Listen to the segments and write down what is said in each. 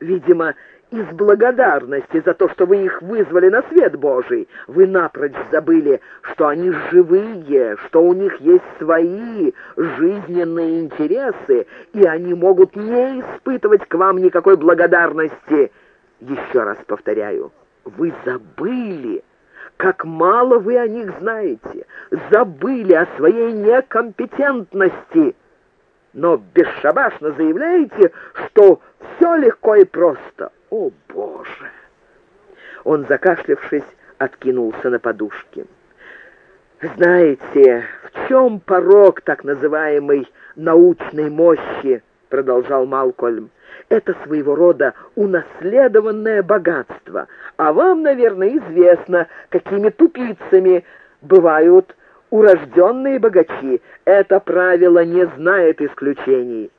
Видимо, из благодарности за то, что вы их вызвали на свет Божий. Вы напрочь забыли, что они живые, что у них есть свои жизненные интересы, и они могут не испытывать к вам никакой благодарности. Еще раз повторяю, вы забыли, как мало вы о них знаете, забыли о своей некомпетентности, но бесшабашно заявляете, что все легко и просто. О, Боже!» Он, закашлявшись, откинулся на подушке. «Знаете, в чем порог так называемой научной мощи?» — продолжал Малкольм. «Это своего рода унаследованное богатство, а вам, наверное, известно, какими тупицами бывают урожденные богачи. Это правило не знает исключений».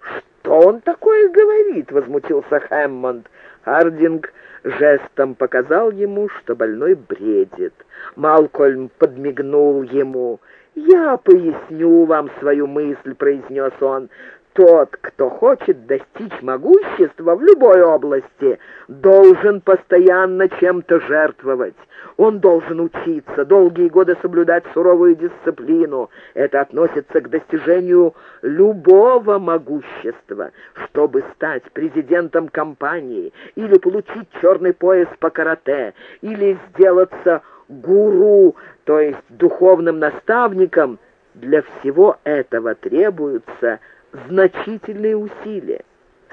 «Что он такое говорит?» — возмутился Хэммонд. Хардинг жестом показал ему, что больной бредит. Малкольм подмигнул ему. «Я поясню вам свою мысль», — произнес он тот, кто хочет достичь могущества в любой области, должен постоянно чем-то жертвовать. Он должен учиться, долгие годы соблюдать суровую дисциплину. Это относится к достижению любого могущества. Чтобы стать президентом компании, или получить черный пояс по карате, или сделаться гуру, то есть духовным наставником, для всего этого требуются значительные усилия,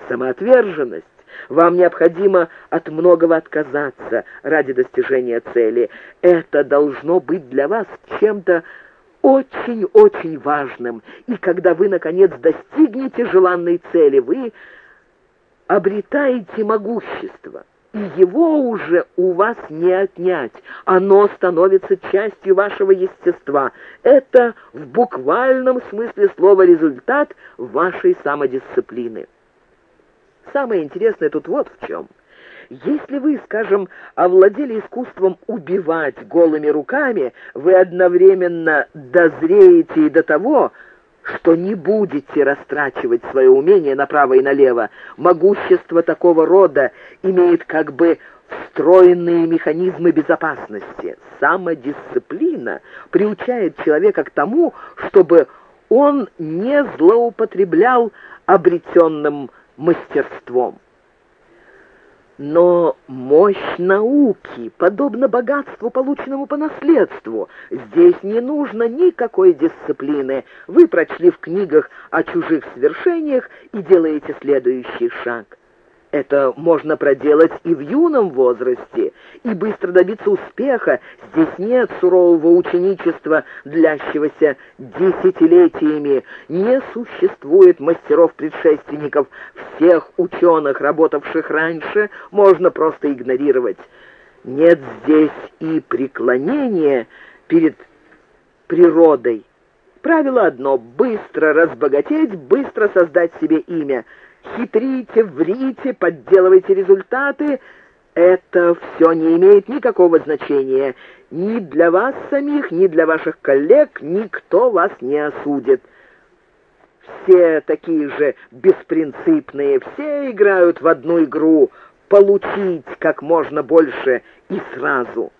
самоотверженность. Вам необходимо от многого отказаться ради достижения цели. Это должно быть для вас чем-то очень-очень важным. И когда вы, наконец, достигнете желанной цели, вы обретаете могущество и его уже у вас не отнять. Оно становится частью вашего естества. Это в буквальном смысле слова результат вашей самодисциплины. Самое интересное тут вот в чем. Если вы, скажем, овладели искусством убивать голыми руками, вы одновременно дозреете и до того, что не будете растрачивать свое умение направо и налево. Могущество такого рода имеет как бы встроенные механизмы безопасности. Самодисциплина приучает человека к тому, чтобы он не злоупотреблял обретенным мастерством. Но мощь науки, подобно богатству, полученному по наследству, здесь не нужно никакой дисциплины. Вы прочли в книгах о чужих свершениях и делаете следующий шаг. Это можно проделать и в юном возрасте, и быстро добиться успеха. Здесь нет сурового ученичества, длящегося десятилетиями. Не существует мастеров-предшественников. Всех ученых, работавших раньше, можно просто игнорировать. Нет здесь и преклонения перед природой. Правило одно — быстро разбогатеть, быстро создать себе имя — хитрите, врите, подделывайте результаты, это все не имеет никакого значения. Ни для вас самих, ни для ваших коллег никто вас не осудит. Все такие же беспринципные, все играют в одну игру — получить как можно больше и сразу.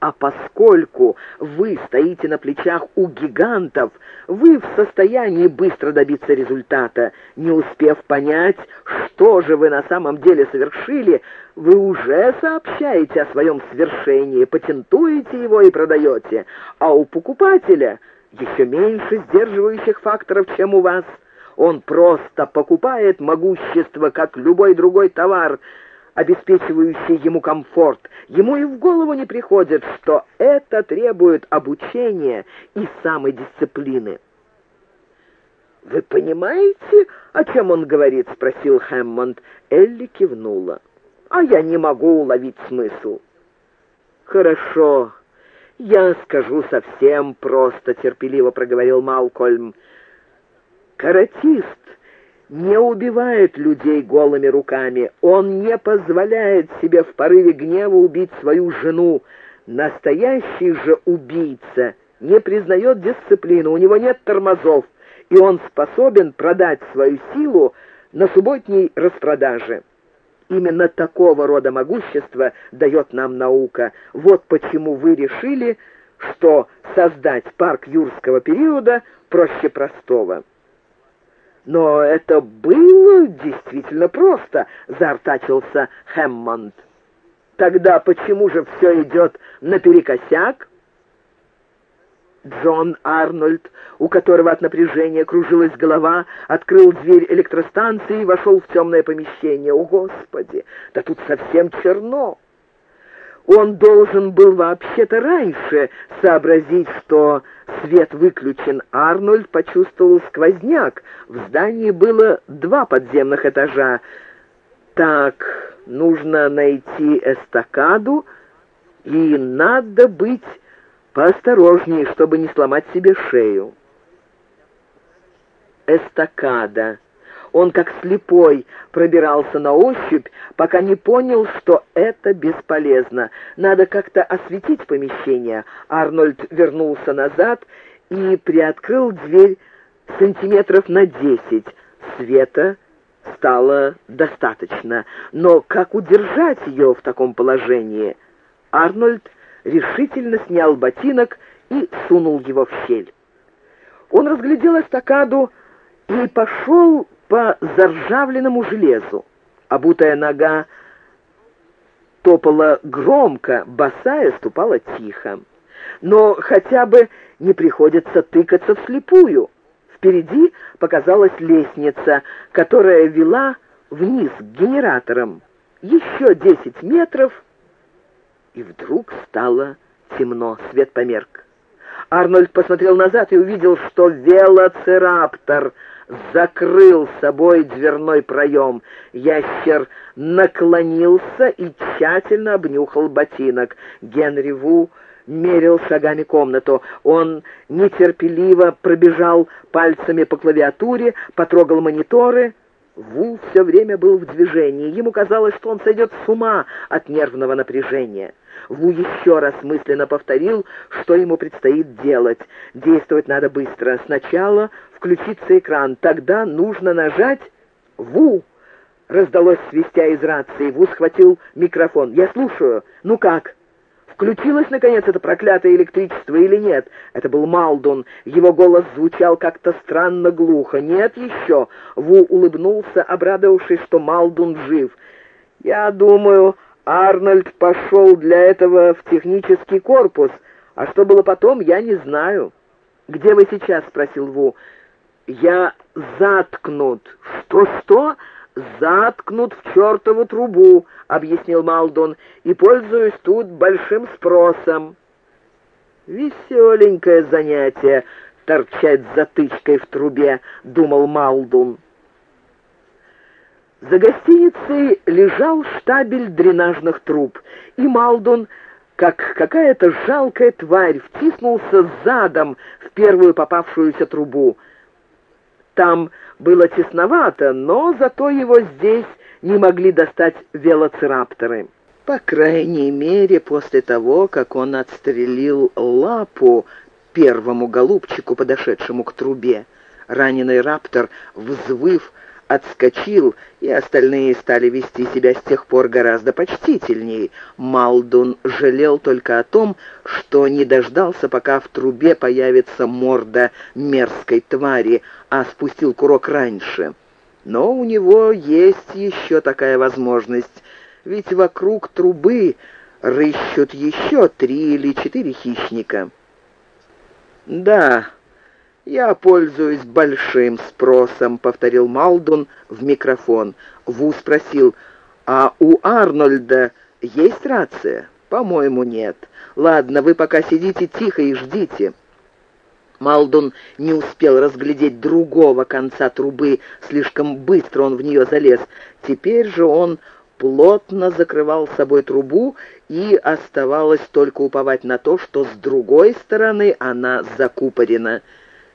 А поскольку вы стоите на плечах у гигантов, вы в состоянии быстро добиться результата. Не успев понять, что же вы на самом деле совершили, вы уже сообщаете о своем свершении, патентуете его и продаете. А у покупателя еще меньше сдерживающих факторов, чем у вас. Он просто покупает могущество, как любой другой товар — обеспечивающий ему комфорт. Ему и в голову не приходит, что это требует обучения и самодисциплины. «Вы понимаете, о чем он говорит?» — спросил Хэммонд. Элли кивнула. «А я не могу уловить смысл». «Хорошо, я скажу совсем просто», — терпеливо проговорил Малкольм. «Каратист не убивает людей голыми руками. Он не позволяет себе в порыве гнева убить свою жену. Настоящий же убийца не признает дисциплину, у него нет тормозов, и он способен продать свою силу на субботней распродаже. Именно такого рода могущество дает нам наука. Вот почему вы решили, что создать парк юрского периода проще простого. «Но это было действительно просто», — заортачился Хэммонд. «Тогда почему же все идет наперекосяк?» Джон Арнольд, у которого от напряжения кружилась голова, открыл дверь электростанции и вошел в темное помещение. О, Господи! Да тут совсем черно! Он должен был вообще-то раньше сообразить, что свет выключен. Арнольд почувствовал сквозняк. В здании было два подземных этажа. Так, нужно найти эстакаду, и надо быть поосторожнее, чтобы не сломать себе шею. Эстакада. Он, как слепой, пробирался на ощупь, пока не понял, что это бесполезно. Надо как-то осветить помещение. Арнольд вернулся назад и приоткрыл дверь сантиметров на десять. Света стало достаточно. Но как удержать ее в таком положении? Арнольд решительно снял ботинок и сунул его в щель. Он разглядел эстакаду и пошел по заржавленному железу. Обутая нога топала громко, босая ступала тихо. Но хотя бы не приходится тыкаться вслепую. Впереди показалась лестница, которая вела вниз к генераторам. Еще десять метров, и вдруг стало темно, свет померк. Арнольд посмотрел назад и увидел, что велоцираптор закрыл собой дверной проем. Ящер наклонился и тщательно обнюхал ботинок. Генри Ву мерил шагами комнату. Он нетерпеливо пробежал пальцами по клавиатуре, потрогал мониторы. Ву все время был в движении. Ему казалось, что он сойдет с ума от нервного напряжения. Ву еще раз мысленно повторил, что ему предстоит делать. Действовать надо быстро. Сначала включится экран. Тогда нужно нажать «Ву». Раздалось свистя из рации. Ву схватил микрофон. «Я слушаю. Ну как?» Включилось, наконец, это проклятое электричество или нет? Это был Малдун. Его голос звучал как-то странно глухо. «Нет еще!» Ву улыбнулся, обрадовавшись, что Малдун жив. «Я думаю, Арнольд пошел для этого в технический корпус, а что было потом, я не знаю». «Где вы сейчас?» — спросил Ву. «Я заткнут». «Что-что?» «Заткнут в чертову трубу», — объяснил Малдон, «и пользуюсь тут большим спросом». «Веселенькое занятие — торчать затычкой в трубе», — думал Малдун. За гостиницей лежал штабель дренажных труб, и Малдун, как какая-то жалкая тварь, втиснулся задом в первую попавшуюся трубу. Там было тесновато, но зато его здесь не могли достать велоцирапторы. По крайней мере, после того, как он отстрелил лапу первому голубчику, подошедшему к трубе. Раненый раптор, взвыв, отскочил, и остальные стали вести себя с тех пор гораздо почтительней. Малдун жалел только о том, что не дождался, пока в трубе появится морда мерзкой твари, а спустил курок раньше. Но у него есть еще такая возможность, ведь вокруг трубы рыщут еще три или четыре хищника. Да, «Я пользуюсь большим спросом», — повторил Малдун в микрофон. Ву спросил, «А у Арнольда есть рация?» «По-моему, нет. Ладно, вы пока сидите тихо и ждите». Малдун не успел разглядеть другого конца трубы, слишком быстро он в нее залез. Теперь же он плотно закрывал собой трубу, и оставалось только уповать на то, что с другой стороны она закупорена.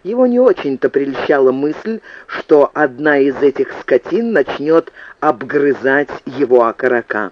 Его не очень-то прельщала мысль, что одна из этих скотин начнет обгрызать его окорока.